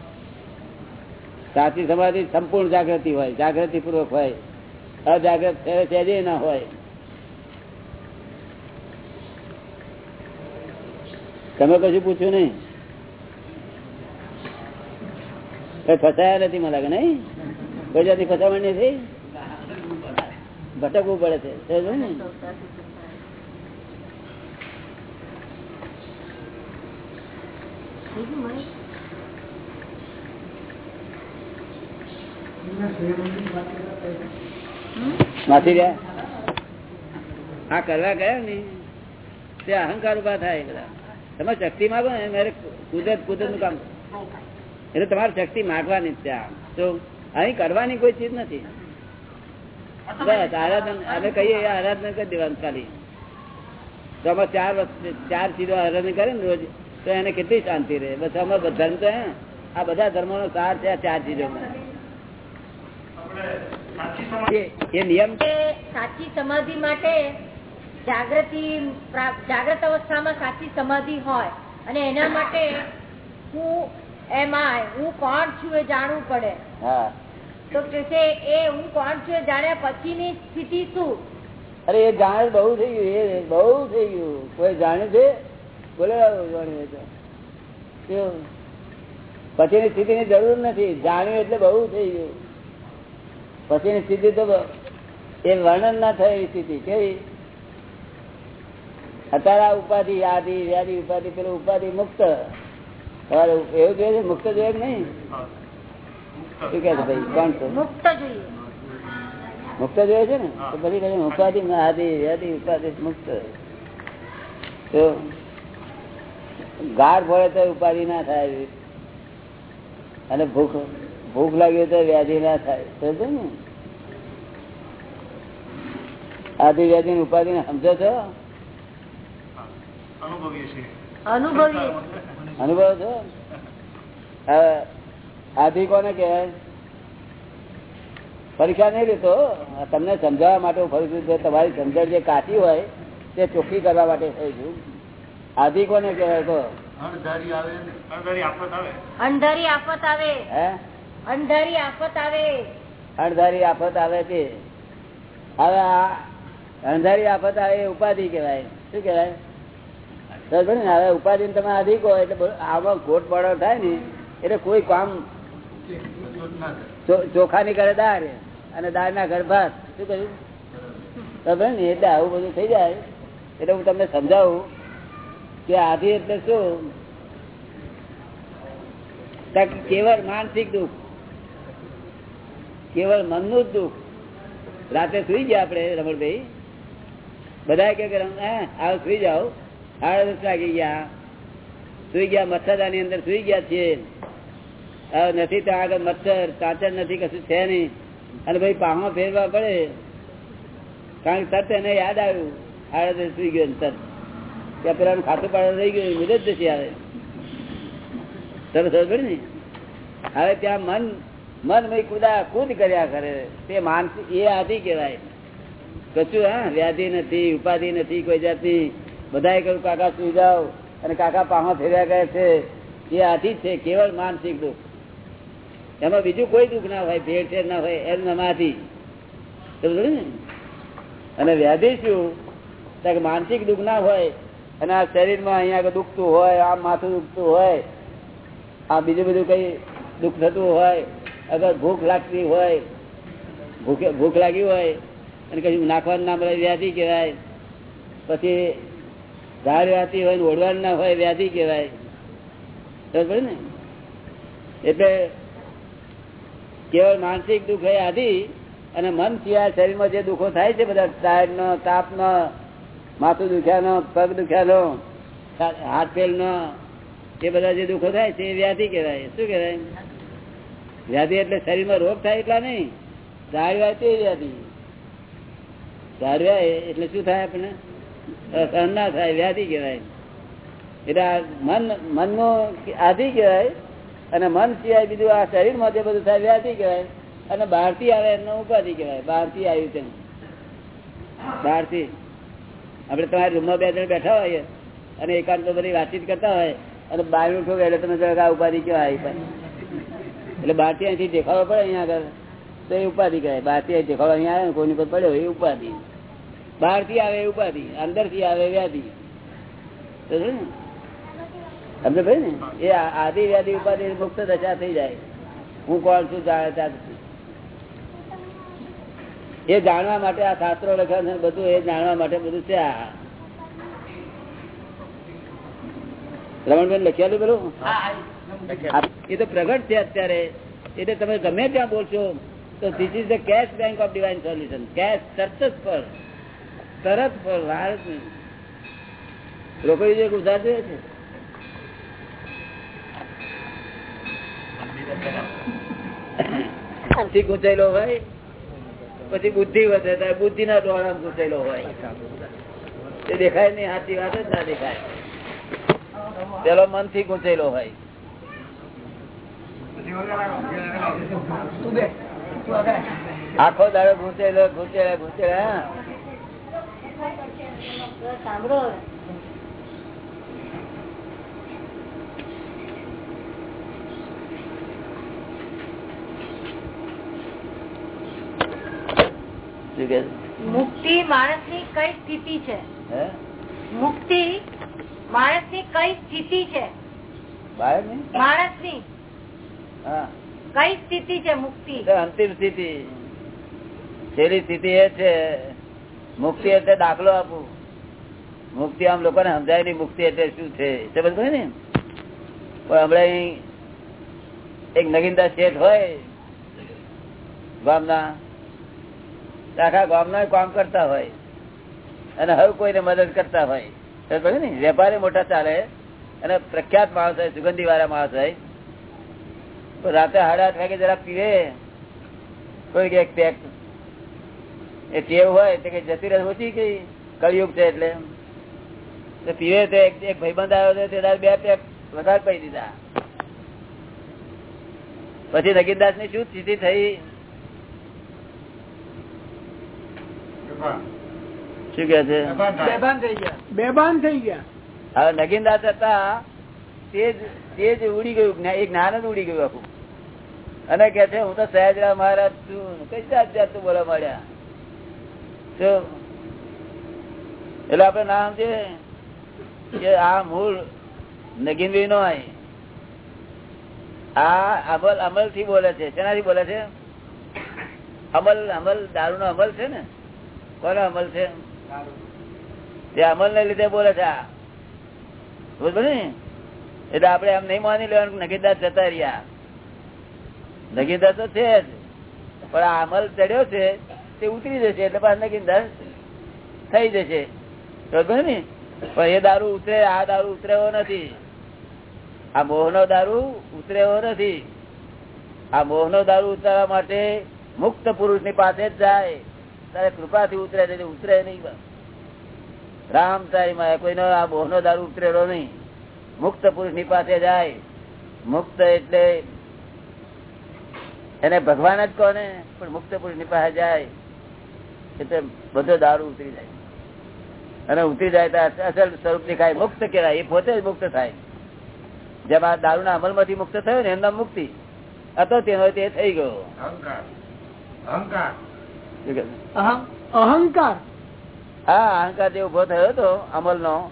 સાચી સમાધિ સંપૂર્ણ જાગૃતિ હોય જાગૃતિ પૂર્વક હોય અજાગ્રત ના હોય. તમે કશું પૂછ્યું નહીં? ફસાયા નથી મને લાગે, નહીં? કોઈ ફસામણ નથી? ભટકવું પડે છે માથી રહ્યા આ અહંકાર ઊભા થાય બધા. તમે શક્તિ માગો ને મારે કુદરત કુદરતનું કામ. એટલે તમારે શક્તિ માગવાની ત્યાં તો અહીં કરવાની કોઈ ચીજ નથી. બસ, આરાધન, અમે કહીએ આરાધના કરી દેવાનું ખાલી. તો અમે ચાર ચાર ચીજો આરાધના કરે ને રોજ તો એને કેટલી શાંતિ રહે? બસ અમે ધર્મ તો આ બધા ધર્મો નો સાર છે આ ચાર ચીજોમાં. એ- નિયમ સાચી સમાધિ માટે જાગૃતિ જાગ્રત અવસ્થામાં સાચી સમાધિ હોય. અને એના માટે હું એમ હું કોણ છું એ જાણવું પડે. હા. તો કે એ હું કોણ છું એ જાણ્યા પછીની સ્થિતિ શું? અરે એ જાણ બહુ થઈ ગયું એ બહુ થઈ ગયું. કોઈ જાણે છે? બોલે? પછીની સ્થિતિની જરૂર નથી. જાણ્યું એટલે બહુ થઈ ગયું. પછીની સ્થિતિ તો એ વર્ણન ના થાય એવી સ્થિતિ. કેવી? અત્યારે આ ઉપાધિ યાદી વ્યાધિ ઉપાધિ પેલું ઉપાધિ મુક્ત. તમારે એવું જોઈએ છે મુક્ત જોઈએ નહીં? શું કે છે ભાઈ? કોણ છો? મુક્ત જોઈએ. મુક્ત જોઈએ છે ને? તો પછી બધી ઉપાધિ આદિ વ્યાધિ ઉપાધિ મુક્ત. તો ગાઢ ભળે તો ઉપાધિ ના થાય. અને ભૂખ ભૂખ લાગી તો વ્યાધિ ના થાય. સમજો ને? આદિ વ્યાધિ ની ઉપાધિ ને સમજો છો? અનુભવ છો? આદિ કોને કહેવાય? પરીક્ષા નહીં લેતો તમને સમજાવવા માટે ફરી તમારી સમજણ જે કાચી હોય તે ચોખ્ખી કરવા માટે થઈ છું આદિ કોને કહેવાય તો અણધારી આવે ને. અણધારી આફત આવે. અંધારી આફત આવે. હે? અંધારી આફત આવે. અણધારી આફત આવે તે હવે આ અણધારી આફત આવે એ ઉપાધિ કહેવાય. શું કહેવાય? ને હવે ઉપાધિ તમે અધિક હોય એટલે આમાં ખોટ પડો થાય ને એટલે કોઈ કામ ચોખા ની કરે દાળ અને દાળ ના ઘર ભાત શું કહ્યું? સમજો ને એટલે આવું બધું થઈ જાય. એટલે હું તમને સમજાવું. કે આધિ એટલે શું? કેવળ માનસિક દુઃખ, કેવળ મનનું દુઃખ. રાતે સુઈ ગયા આપણે, રમણભાઈ. બધા કે આવો સુઈ જાઓ. સાડા દસ ગયા. સુઈ ગયા, મચ્છરદાની અંદર સુઈ ગયા છીએ. નથી ત્યાં આગળ મચ્છર, ચાચર નથી, કશું છે નહીં. અને ભાઈ પાહમાં ફેરવા પડે. કારણ કે તરત એને યાદ આવ્યું. સાડા સુઈ ગયો તરત. ત્યાં પેલા ખાતું પાડે રહી ગયું મુદત જશે આવે. સરસ સરસ ને? હવે ત્યાં મન મન ભાઈ કુદા કુદ કર્યા કરે. તે માનસિક એ આથી કહેવાય. કશું, હા, વ્યાધિ નથી, ઉપાધિ નથી, કોઈ જાતની. બધાએ કહ્યું, કાકા, સુઈ જાઓ. અને કાકા પાહા ફેર્યા ગયા છે. એ આધી છે, કેવળ માનસિક દુઃખ. એમાં બીજું કોઈ દુઃખ ના હોય, ભેળસેળ ના હોય, એમ નમાથી અને વ્યાધિ શું? માનસિક દુઃખ ના હોય અને આ શરીરમાં અહીંયા દુખતું હોય, આમ માથું દુખતું હોય, આ બીજું બધું કઈ દુઃખ થતું હોય, અગર ભૂખ લાગતી હોય, ભૂખ ભૂખ લાગી હોય, અને કશું નાખવાનું ના મળે, વ્યાધિ કહેવાય. પછી ઝાડ વાતી હોય ઓળવાનું ના હોય, વ્યાધિ કહેવાય. બરાબર ને? એટલે કેવળ માનસિક દુઃખ એ આધી, અને મન સિવાય શરીરમાં જે દુઃખો થાય છે બધા ટાયર નો તાપ નો માથું દુખ્યાનો પગ દુખ્યાનો હાથ ફેલ નો, એ બધા જે દુઃખો થાય છે એ વ્યાધિ કહેવાય. શું કહેવાય? વ્યાધિ એટલે શરીરમાં રોગ થાય એટલા નહીં. ઝાડવાય તે વ્યાધિ. ઝાડવાય એટલે શું થાય આપણે સહન ના થાય, વ્યાધિ કહેવાય. એટલે મન, મનનો આધિ કહેવાય અને મન સિવાય બીજું આ શરીરમાં જે બધું થાય વ્યાધિ કહેવાય અને બહારથી આવે એનો ઉપાધિ કહેવાય. બહારથી આવ્યું તેમ. બહારથી. આપણે તમારા રૂમમાં બે જણ બેઠા હોઈએ અને એકાંત બધી વાતચીત કરતા હોય અને બહાર ઉઠો એટલે તમે આ ઉપાધિ કેવા એટલે બહારથી અહીંથી દેખાડો પડે અહીંયા આગળ. તો એ ઉપાધિ કહે બહારથી દેખાડો અહીંયા આવે ને કોઈની પર પડ્યો એ ઉપાધિ. બહારથી આવે એ ઉપાધિ. અંદરથી આવે વ્યાધિ. સમજો ભાઈ ને? એ આધી વ્યાધિ ઉપાધિ મુક્ત દશા થઈ જાય. હું કોણ છું? જાણે ત્યાં. એ જાણવા માટે આ શાસ્ત્રો લખ્યા છે બધું એ જાણવા માટે બધું છે આ. રમણબેન લખેલું પેલું? એ તો પ્રગટ છે અત્યારે. એટલે તમે ગમે ત્યાં બોલશો તો this is the cash bank of divine solution cash તરત જ પર તરત પર વાર લોકો જે ગુજરાત જોઈએ છે? ગુંચાયેલો હોય? પછી બુદ્ધિ વધે ત્યારે બુદ્ધિ ના દ્વારા ઘૂસેલો હોય. તે દેખાય નહીં, સાચી વાત જ ના દેખાય. પેલો મનથી ગુંચાયેલો હોય. આખો દાડો ગુંચેલો ગુંચેલા ગુંચેલા સાંભળો. શું કે? મુક્તિ માણસની કઈ સ્થિતિ છે? મુક્તિ માણસની કઈ સ્થિતિ છે? ને માણસની કઈ સ્થિતિ છે મુક્તિ? તો અંતિમ સ્થિતિ. છેલ્લી સ્થિતિ એ છે મુક્તિ એટલે દાખલો આપું. મુક્તિ આમ લોકોને સમજાય નહીં મુક્તિ એટલે શું છે? પડે ને પણ હમણાં એક નગીનદાસ શેઠ હોય ગામના તો ગામ નો કામ કરતા હોય. અને હવે કોઈને મદદ કરતા હોય. ને વેપારી મોટા ચાલે. અને પ્રખ્યાત માણસ હોય સુગંધી વાળા માણસ હોય. રાતે સાડા આઠ વાગે જરા પીવે. કોઈ એક પેક એ ટેવ હોય તો કે જતી રહે, ઓછી કઈ કળિયુગ છે એટલે. પીવે તો એક ભાઈબંધ આવ્યો તે બે પેક વધારે પી દીધા. પછી નગીનદાસની શું સ્થિતિ થઈ? શું કે છે? બેભાન થઈ ગયા. હવે નગીનદાસ હતા તે જ ઉડી ગયું એ જ્ઞાન જ ઉડી ગયું આખું. અને કે છે હું તો સહેજરા મહારાજ છું. કઈ જાત જાત તું બોલા મળ્યા એટલે આપડે નામ છે કે આ મૂળ નગીનભાઈ નો આ અમલ અમલથી બોલે છે. શેનાથી બોલે છે? અમલ અમલ દારૂ નો અમલ છે ને? કોનો અમલ છે? તે અમલ ને લીધે બોલે છે એટલે આપડે એમ નહીં માની લેવાનું નગીદાર જતા રહ્યા. નગીદાર તો છે જ. પણ આ અમલ ચડ્યો છે, તે ઉતરી જશે, એટલે પાછા નગીદાર થઈ જશે. ને? પણ એ દારૂ ઉતરે, આ દારૂ ઉતરેવો નથી. આ મોહ દારૂ ઉતરેવો નથી. આ મોહ નો દારૂ ઉતારવા માટે મુક્ત પુરુષની પાસે જ જાય. તારે કૃપાથી ઉતરે ઉતરે નહીં રામ તારી માં કોઈનો આ મોહ નો દારૂ ઉતરેલો નહીં. મુક્ત પુરુષની પાસે જાય. મુક્ત એટલે એને ભગવાન જ કોને? પણ મુક્ત પુરુષની પાસે જાય. એટલે બધો દારૂ ઉતરી જાય. અને ઉતરી જાય તો અસલ સ્વરૂપ દેખાય. મુક્ત કહેવાય. એ પોતે જ મુક્ત થાય. જેમ આ દારૂ ના અમલમાંથી મુક્ત થયો ને, એમના મુક્તિ. હતો તેનો તે થઈ ગયો. અહંકાર. હા અહંકાર જે ઊભો થયો હતો અમલ નો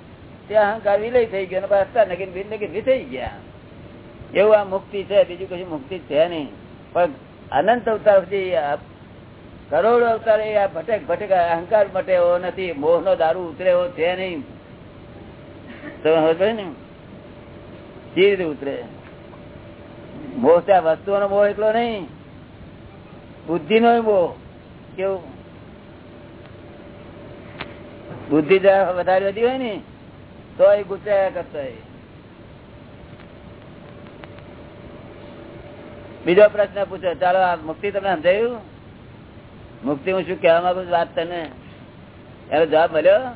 તે અહંકાર વિલય થઈ ગયો નગીન નગીન થઈ ગયા. એવું આ મુક્તિ છે બીજું કશું મુક્તિ છે નહીં. પણ અનંત અવતાર કરોડો અવતાર એ ભટક ભટક અહંકાર માટે એવો નથી. મોહ નો દારૂ ઉતરે એવો છે નહીં. તમે ને? કેવી રીતે ઉતરે? મોહ ત્યાં વસ્તુઓનો મોહ એટલો નહીં. બુદ્ધિ નો મોહ. કેવું? બુદ્ધિ વધારે વધી હોય ને તો એ ગુચાયા કરતો બીજો પ્રશ્ન પૂછો ચાલો આ મુક્તિ તમને સમજાયું? મુક્તિ હું શું કહેવા માંગુ છું વાત તને? એનો જવાબ મળ્યો?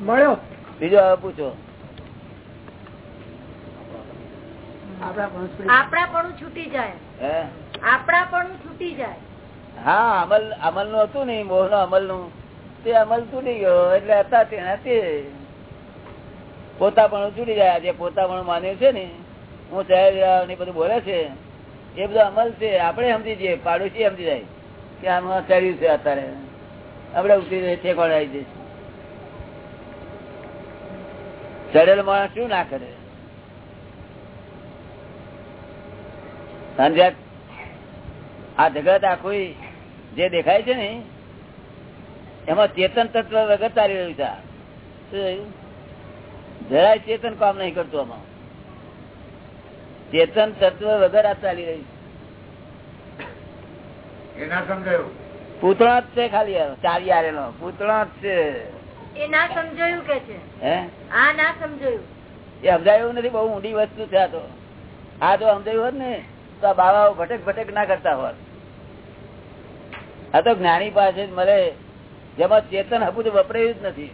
મળ્યો. બીજો હવે પૂછો. આપણાપણું છૂટી જાય. હે પણ છૂટી જાય. હા, અમલ અમલનું હતું ને મોહ નો અમલનું તે અમલ તૂટી ગયો, એટલે હતા તેના તે પોતાપણું છૂટી જાય જે પોતાપણું માન્યું છે ને. હું ચહેરા ને બધું બોલે છે. એ બધો અમલ છે, આપણે સમજી જઈએ, પાડોશી સમજી જાય કે આમાં ચડ્યું છે અત્યારે. આપણે ઉતરી આવી જઈશ. ચડેલ માણસ શું ના કરે? સમજ્યા આ જગત આખું જે દેખાય છે ને એમાં ચેતન તત્વ વગર ચાલી રહ્યું છે. જરાય ચેતન કામ નહીં કરતું આમાં. ચેતન તત્વ વગર આ ચાલી રહ્યું પૂતળા જ છે ખાલી ચાલી આરેલો પૂતળા જ છે. એ ના સમજાયું કે છે. હે? આ ના સમજાયું. એ સમજાયું નથી બહુ ઊંડી વસ્તુ છે આ તો. આ જો સમજાયું હોત ને તો આ બાબાઓ ભટક ભટક ના કરતા હોત. આ તો જ્ઞાની પાસે જ મળે. જેમાં ચેતન હપું તો વપરાયું જ નથી.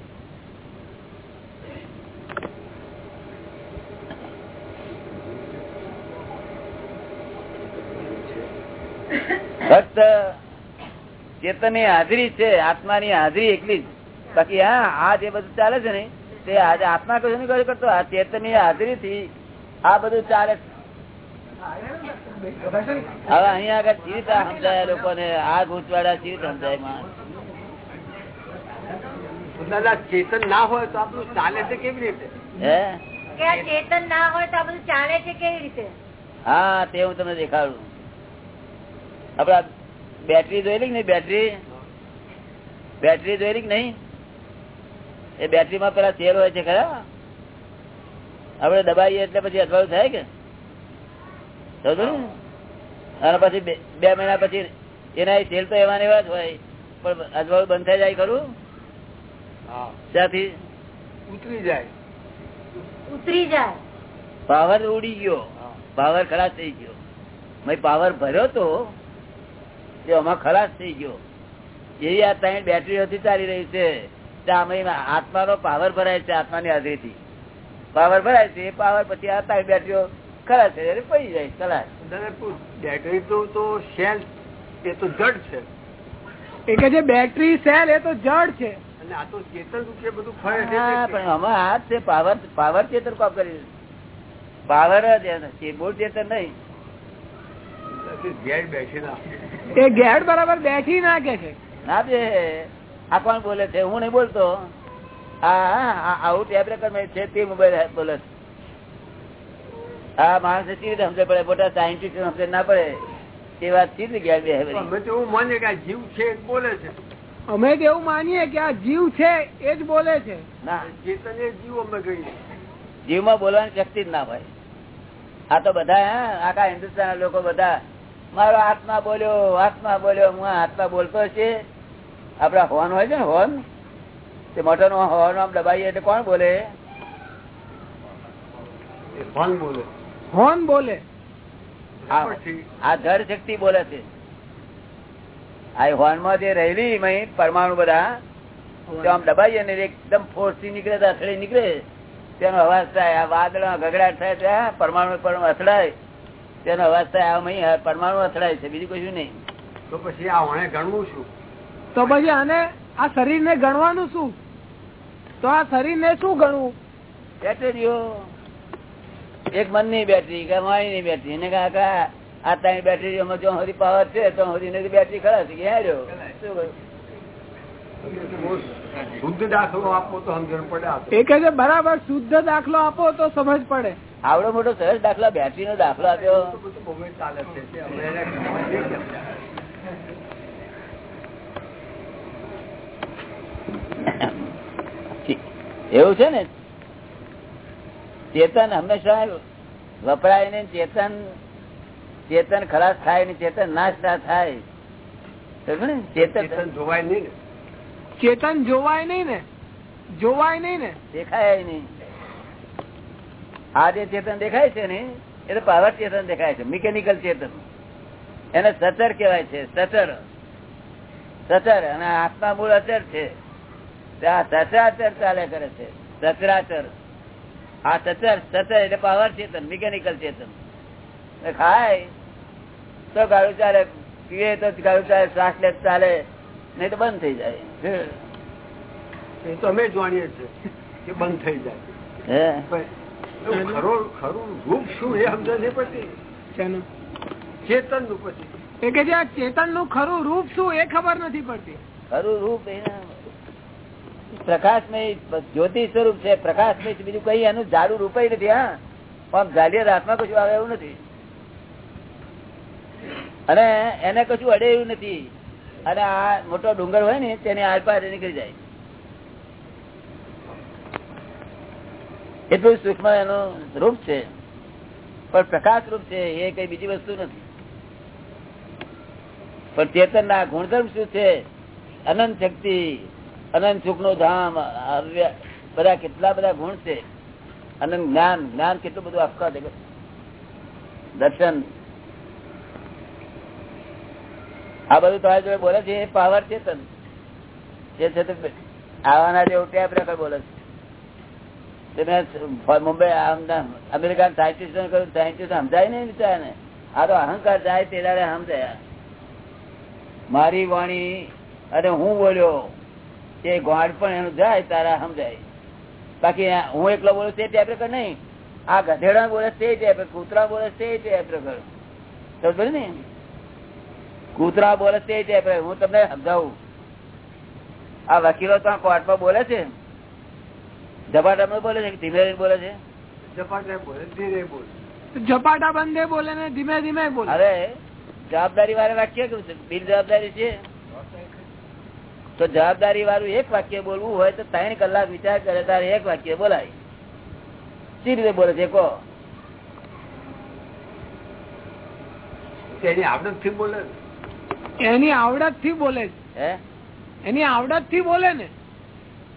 ફક્ત ચેતનની હાજરી છે, આત્માની હાજરી એકલી જ. બાકી હા, આ જે બધું ચાલે છે ને, તે આજે આત્મા કશું નહીં કરતો, આ ચેતનની હાજરી થી આ બધું ચાલે હવે અહીંયા આગળ ચીત સમજાય લોકોને આ ગૂંચવાડા ચીત સમજાયમાં ચેતન ના હોય તો આપણું ચાલે છે કેવી રીતે? હે? ચેતન ના હોય તો આ ચાલે છે કેવી રીતે? હા તે હું તમને દેખાડું. આપડા બેટરી જોયેલી કે નહીં બેટરી બેટરી જોયેલી કે નહીં? એ બેટરી માં પેલા તેલ હોય છે ખરા? આપડે દબાઈએ એટલે પછી અઠવાડિયું થાય કે? અને પછી બે મહિના પછી એના તેલ તો એવા એવા જ હોય પણ અજવાળું બંધ થઈ જાય ખરું? ત્યાંથી ઉતરી જાય. ઉતરી જાય. પાવર ઉડી ગયો. પાવર ખલાસ થઈ ગયો. મેં પાવર ભર્યો તો એ આમાં ખલાસ થઈ ગયો. એવી આ ત્રણ બેટરીઓથી ચાલી રહી છે. આત્માનો પાવર ભરાય છે આત્માની હાજરીથી. પાવર ભરાય છે એ પાવર પછી આ ત્રણ બેટરીઓ ખલાસ છે પડી જાય ખલાસ બેટરી તો સેલ એ તો જડ છે. એ કે જે બેટરી સેલ એ તો જડ છે. અને આ તો ચેતન રૂપે બધું ફરે છે પણ આમાં હાથ છે પાવર ચેતર કોપ કરી પાવર જ મૂળ ચેતન નહીં. એ ગેડ બરાબર બેઠી ના કે છે. ના બે. આ કોણ બોલે છે? હું નહીં બોલતો. હા હા, આવું ટેપ રેકર્ડ છે તે મોબાઈલ બોલે છે. હા માણસ કેવી રીતે સમજે પડે? મોટા સાયન્ટિસ્ટ સમજે ના પડે. તે વાત રીતે ઘેર બે અમે તો એવું માનીએ કે આ જીવ છે બોલે છે. અમે તો એવું માનીએ કે આ જીવ છે એ જ બોલે છે. ના. ચેતન એ જીવ અમે કહીએ. જીવમાં બોલવાની શક્તિ જ ના હોય. આ તો બધા આખા હિન્દુસ્તાન લોકો બધા મારો આત્મા બોલ્યો આત્મા બોલ્યો હું આ આત્મા બોલતો છે. આપડા હોર્ન હોય છે ને હોર્ન તે મોટર નો હોર્ન આમ દબાઈએ એટલે કોણ બોલે? એ બોલે. હોન બોલે. આ ધર શક્તિ બોલે છે. આ હોર્નમાં જે રહેલી પરમાણુ બધા આમ દબાઈએ ને એકદમ ફોર્સથી નીકળે તો અથડી નીકળે. તેનો અવાજ થાય આ વાદળ ગગડાટ થાય ત્યાં પરમાણુ પરમાણુ અથડાય. તેનો અવાજ થાય આ પરમાણુ અથડાય છે બીજું કશું નહીં. તો પછી આ હોણે ગણવું શું? તો પછી આને આ શરીર ને ગણવાનું શું? તો આ શરીર ને શું ગણવું? બેટરીઓ એક મનની બેટરી કે મારી ની બેટરી. એને કાકા આ ત્રણ બેટરીઓમાં જો હરી પાવર છે તો સુધી બેટરી ખરા છે. કે હેર્યો શુદ્ધ દાખલો આપો તો સમજણ પડે એ કે બરાબર શુદ્ધ દાખલો આપો તો સમજ પડે. આવડો મોટો સરસ દાખલો બેટરી નો દાખલો આપ્યો? એવું છે ને? ચેતન હંમેશા વપરાય ને ચેતન ચેતન ખલાસ થાય ને ચેતન નાશ ના થાય. ચેતન ચેતન જોવાય નહીં ચેતન જોવાય નહીં ને. જોવાય નહીં ને. દેખાય નહીં. આ જે ચેતન દેખાય છે ને એ તો પાવર ચેતન દેખાય છે મિકેનિકલ ચેતન. એને સચર કહેવાય છે સચર સચર અને આત્મા મૂળ અચર છે. આ સચરાચર ચાલે કરે છે સચરાચર આ સચર સચર એટલે પાવર ચેતન મિકેનિકલ ચેતન. ખાય તો ગાળું ચાલે પીએ તો ગાળું ચાલે શ્વાસ લે ચાલે નહીં તો બંધ થઈ જાય. એ તો અમે જાણીએ છીએ કે બંધ થઈ જાય. હે. પણ ખરું ખરું રૂપ શું એ સમજ નહીં પડતી. ચેતનનું પછી. એ કે આ ચેતનનું ખરું રૂપ શું એ ખબર નથી પડતી. ખરું રૂપ એના પ્રકાશમય જ્યોતિ સ્વરૂપ છે, પ્રકાશમય બીજું કઈ એનું જાડું રૂપ નથી, હા. પણ જાલિયત રાતમાં કશું આવે એવું નથી. અને એને કશું અડે એવું નથી. અને આ મોટો ડુંગર હોય ને, તેની આરપાર નીકળી જાય. એટલું સૂક્ષ્મ એનું રૂપ છે. પણ પ્રકાશ રૂપ છે, એ કઈ બીજી વસ્તુ નથી. પણ ચેતન ના ગુણધર્મ શું છે? અનંત શક્તિ અનંત સુખનું ધામ બધા કેટલા બધા ગુણ છે. અનંત જ્ઞાન જ્ઞાન કેટલું બધું આખા જગત. દર્શન. આ બધું તમારી જોડે બોલે છે, એ પાવર ચેતન જે છે તે જેવું ટેપ રેકર્ડ બોલે છે. મુંબઈ અમેરિકન સાયન્ટિસ્ટ કહ્યું સાયન્ટિસ્ટ સમજાય નહીં બિચારાને આ તો અહંકાર જાય તે દાડે સમજાયા. મારી વાણી, અને હું બોલ્યો એ ગોળ પણ એનું જાય તારા સમજાય. બાકી હું એકલો બોલું તે ટેપ રેકર્ડ નહીં. આ ગધેડા બોલે તે ટેપ કૂતરા બોલે તે ટેપ રેકર્ડ સમજ ને? કૂતરા બોલે તે ટેપ હું તમને સમજાવું. આ વકીલો તો કોર્ટમાં બોલે છે. ઝપાટામાં બોલે છે કે ધીમે ધીમે બોલે છે? ઝપાટે બોલે ધીરે બોલે. ઝપાટા બંધે બોલે ને ધીમે ધીમે બોલે. અરે જવાબદારી વાળા વાક્ય કેવું છે? બિન જવાબદારી છે? તો જવાબદારી વાળું એક વાક્ય બોલવું હોય તો ત્રણ કલાક વિચાર કરે તારે એક વાક્ય બોલાય. સી રીતે બોલે છે કહો. એની આવડતથી બોલે એની આવડતથી બોલે હે? એની આવડતથી બોલે ને.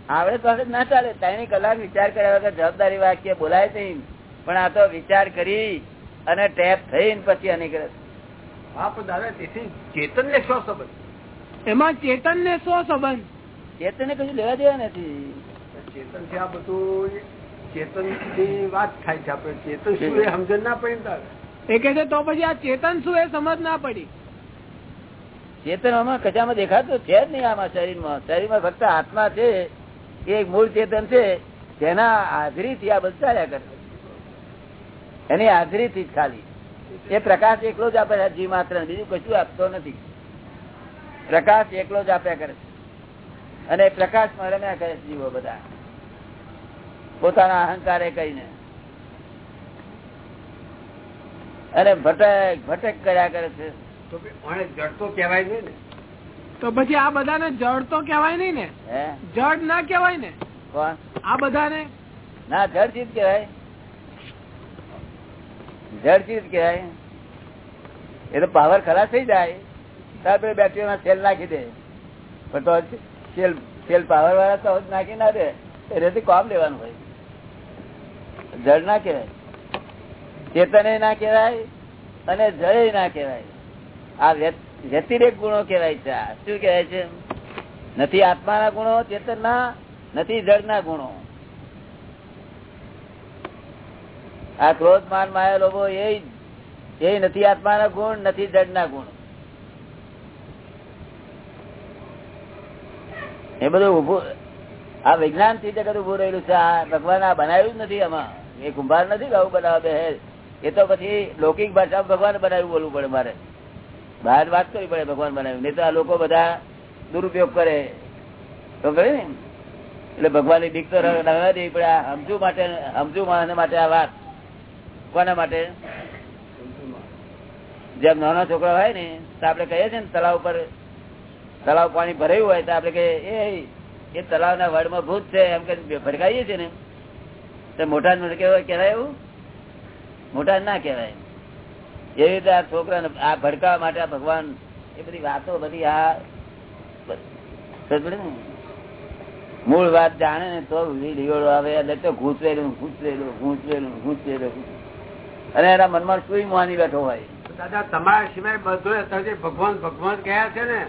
આવડે તો ના ચાલે. ત્રણ કલાક વિચાર કર્યા વગર જવાબદારી વાક્ય બોલાય નહીં. પણ આ તો વિચાર કરી અને ટેપ થઈને પછી આની કરે હા પણ દાદા તેથી ચેતન ને શું સંબંધ? એમાં ચેતન ને શું સંબંધ? ચેતને કશું લેવા દેવા નથી. ચેતનથી આ બધું ચેતનથી વાત થાય છે આપડે ચેતન શું એ સમજણ ના પડી એ કે છે તો પછી આ ચેતન શું એ સમજ ના પડી? ચેતન આમાં કચામાં દેખાતું છે જ નહીં આમાં શરીરમાં. શરીરમાં ફક્ત આત્મા છે એ મૂળ ચેતન છે તેના હાજરીથી આ બધું ચાલ્યા કરે. એની હાજરીથી જ ખાલી. એ પ્રકાશ એકલો જ આપે છે જીવ માત્ર બીજું કશું આપતો નથી. પ્રકાશ એકલો જ આપ્યા કરે છે. અને પ્રકાશ રમ્યા કરે છે જીવો બધા. પોતાના અહંકારે કહીને. અને ભટક ભટક કર્યા કરે છે. તો ને. પછી આ બધાને જડ તો કેવાય નહીં ને? જડ ના કેવાય ને? કોણ? આ બધાને? ના જડ ચીજ કેવાય જડ ચીજ કેવાય એ તો પાવર ખલાસ થઈ જાય. તાર બેટરીમાં સેલ નાખી દે. પણ તો સેલ સેલ પાવર વાળા તો નાખી ના દે. એનાથી કામ લેવાનું હોય. જળ ના કહેવાય. ચેતન ના કહેવાય અને જળ ના કહેવાય. આ વ્યતિરેક ગુણો કહેવાય છે. શું કહેવાય છે? નથી આત્માના ગુણો ચેતન ના નથી જળ ગુણો. આ ક્રોધ માન માયા લોભો એ નથી આત્માના ગુણ, નથી જડના ગુણ. એ બધું ઉભું આ વિજ્ઞાનથી જગત ઉભું રહેલું છે. આ ભગવાન આ બનાવ્યું નથી આમાં. એ કુંભાર નથી આવું બનાવવા બે એ તો પછી લૌકિક ભાષા ભગવાન બનાવ્યું બોલવું પડે મારે. બહાર વાત કરવી પડે ભગવાન બનાવ્યું. નહીં તો આ લોકો બધા દુરુપયોગ કરે. તો કરે ને? એટલે ભગવાનની દીક તો રહેવા દેવી પડે. આ સમજુ માટે સમજુ માટે આ વાત. કોના માટે? જેમ નાના છોકરા હોય ને, તો આપડે કહીએ છીએ ને તળાવ ઉપર તળાવ પાણી ભરાયું હોય તો આપડે કે, એ તળાવ ના વડ વડમાં ભૂત છે. એમ કે ભડકાઈએ છીએ ને. તો મોટા કેવાય એવું? મોટા ના કેવાય એવી રીતે આ છોકરાને આ ભડકાવા માટે આ ભગવાન, એ બધી વાતો બધી આ મૂળ વાત જાણે ને તો લીવડો આવે, એટલે તો ઘૂંચરેલું ઘૂંચરેલું ઘૂંચરેલું ઘૂંચરેલું. અને એના મનમાં સુઈ માની બેઠો હોય. દાદા, તમારા સિવાય બધો ભગવાન ભગવાન કયા છે ને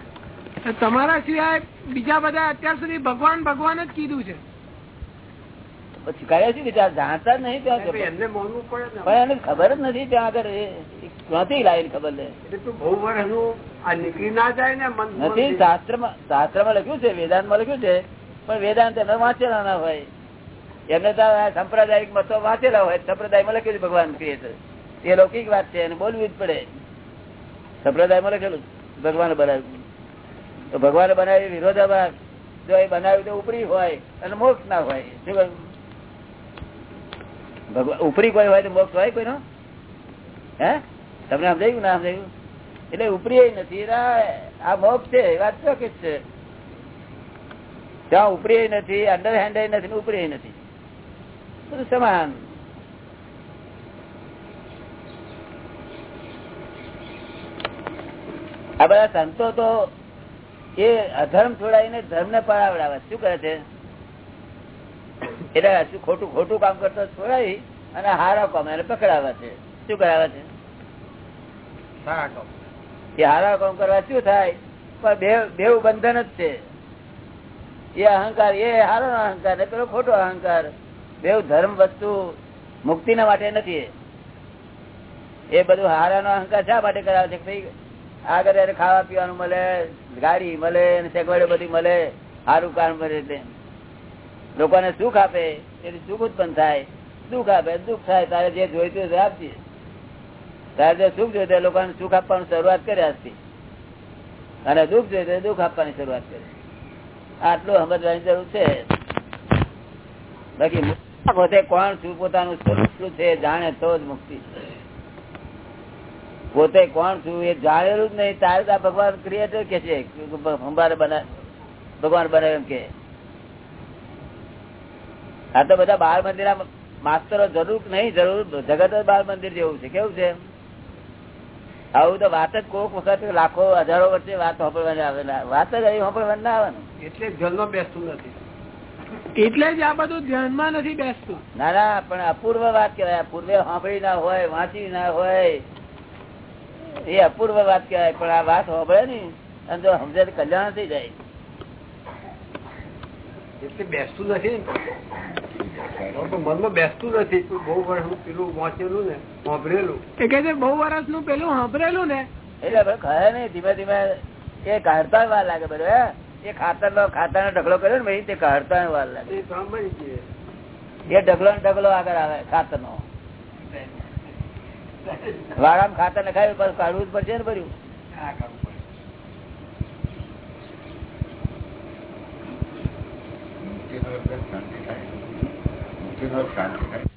તમારા સિવાય બીજા બધા અત્યાર સુધી ભગવાન ભગવાન જ કીધું છે. પછી છે વિચાર જાણતા જ નહીં ત્યાં એમને માનવું પડે પણ એને ખબર જ નથી ત્યાં આગળ ક્યાંથી લાવીને ખબર લે. બહુ વર્ષનું નીકળી ના જાય ને નથી શાસ્ત્રમાં શાસ્ત્રમાં લખ્યું છે વેદાંતમાં લખ્યું છે પણ વેદાંત એમને વાંચેલા ના હોય. એમને તો સંપ્રદાયિક મતો વાંચેલા હોય સંપ્રદાયમાં લખ્યું છે ભગવાન ક્રિએટર. છે એ લૌકિક વાત છે એને બોલવી જ પડે. સંપ્રદાયમાં લખેલું ભગવાન બરાબર. બનાવ્યું તો ભગવાને બનાવી વિરોધાભાસ. જો એ બનાવ્યું તો ઉપરી હોય અને મોક્ષ ના હોય. શું ભગવાન ઉપરી કોઈ હોય તો મોક્ષ હોય કોઈનો? હે? તમને સમજાયું ના સમજાયું એટલે ઉપરી નથી. આ મોક્ષ છે વાત ચોક્કસ છે. ત્યાં ઉપરી નથી અંડર હેન્ડ નથી ઉપરી નથી. બધું સમાન. આ બધા સંતો તો એ અધર્મ છોડાવીને ધર્મ ને પરાવડાવે. શું કરે છે? એટલે શું ખોટું ખોટું કામ કરતો છોડાવી અને હારા કામ એને પકડાવે છે. શું કરાવે છે? એ હારા કામ કરવા શું થાય? પણ બે બેવ બંધન જ છે. એ અહંકાર એ હારો અહંકાર ને પેલો ખોટો અહંકાર. બેવ ધર્મ વસ્તુ મુક્તિ ના માટે નથી. એ. બધું હારા નો અહંકાર શા માટે કરાવે છે? આગળ એને ખાવા પીવાનું મળે, ગાડી મળે સગવડો બધી મળે, સારું કામ કરે તે લોકોને સુખ આપે, એથી સુખ ઉત્પન્ન થાય. દુઃખ આપે, દુઃખ થાય, તારે જે જોઈતું તે આપજે. તારે જે સુખ જોઈતું લોકોને સુખ આપવાની શરૂઆત કરે આજથી. અને દુઃખ જોઈતું દુઃખ આપવાની શરૂઆત કરે. આટલું સમજવાની જરૂર છે. બાકી પોતે કોણ છું, પોતાનું સ્વરૂપ શું છે, જાણે તો જ મુક્તિ. છે પોતે કોણ છું એ જાણેલું જ નહીં. તારે તો આ ભગવાન ક્રિએટર કે છે? ભગવાન બના ભગવાન બનાવે એમ કે. આ તો બધા બાળ મંદિર માસ્તરો જરૂર નહીં જરૂર જગત જ બાળ મંદિર જેવું છે. કેવું છે આવું તો વાત જ કોક વખત લાખો હજારો વર્ષે વાત સાંભળવાની આવે વાત જ અહીં સાંભળવાની ના આવે એટલે જન્મ બેસતું નથી. એટલે જ આ બધું ધ્યાનમાં નથી બેસતું. ના ના પણ અપૂર્વ વાત કહેવાય. પૂર્વે સાંભળી ના હોય વાંચી ના હોય. એ અપૂર્વ વાત કહેવાય પણ આ વાત હોભળે ને અને જો સમજે તો કલ્યાણ થઈ જાય. એટલે બેસતું નથી મનમાં બેસતું નથી. બહુ વર્ષનું પેલું વાંચેલું ને સાંભળેલું એ કે છે બહુ વર્ષનું પેલું સાંભળેલું ને. એટલે કહે ખરે ધીમે ધીમે એ કાઢતા વાર લાગે બધું એ ખાતર નો ખાતર નો ઢગલો કર્યો ને ભાઈ તે કાઢતા વાર લાગે. એ ઢગલો ને ઢગલો આગળ આવે ખાતર નો વાળામાં ખાતર નખાયું પણ કાઢવું જ પડશે ને ભર્યું. શાંતિ થાય.